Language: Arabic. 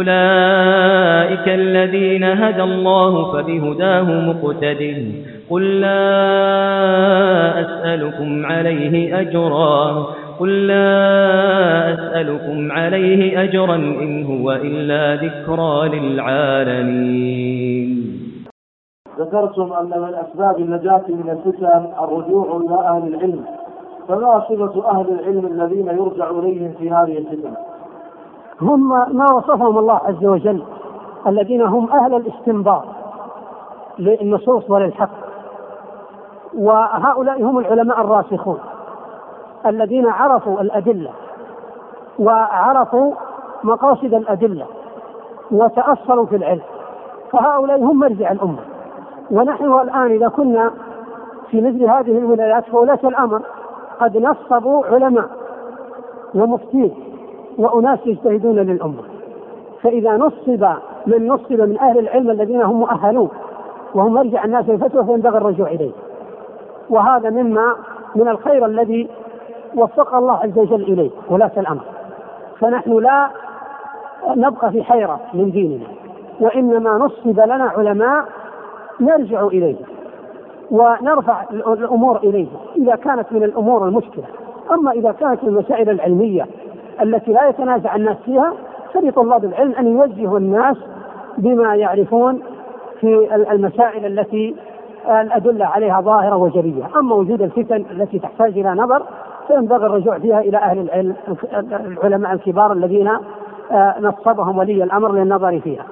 أولئك الذين هدى الله فبهداه مقتد قل لا أسألكم عليه أجرا. قل لا أسألكم عليه أجرا إن هو إلا ذكرى للعالمين. ذكرتم أن من أسباب النجاة من الفتن الرجوع إلى أهل العلم. فما صفة أهل العلم الذين يرجع إليهم في هذه الفتن؟ هم ما وصفهم الله عز وجل الذين هم أهل الاستنباط للنصوص وللحق. وهؤلاء هم العلماء الراسخون الذين عرفوا الأدلة وعرفوا مقاصد الأدلة وتأصلوا في العلم. فهؤلاء هم مرجع الأمة. ونحن الآن إذا كنا في مثل هذه الولايات فولاة الأمر قد نصبوا علماء ومفتين وأناس يجتهدون للأمة. فإذا نصب من نصب من أهل العلم الذين هم مؤهلون وهم مرجع الناس للفتوى فينبغي الرجوع إليه. وهذا مما من الخير الذي وفق الله عز وجل إليه ولاة الأمر. فنحن لا نبقى في حيرة من ديننا وإنما نصب لنا علماء نرجع إليه ونرفع الأمور إليه إذا كانت من الأمور المشكلة. أما إذا كانت المسائل العلمية التي لا يتنازع الناس فيها فلطلاب العلم أن يوجهوا الناس بما يعرفون في المسائل التي الأدلة عليها ظاهرة وجلية. أما وجود الفتن التي تحتاج إلى نظر فينبغي الرجوع فيها إلى أهل العلم العلماء الكبار الذين نصبهم ولي الأمر للنظر فيها.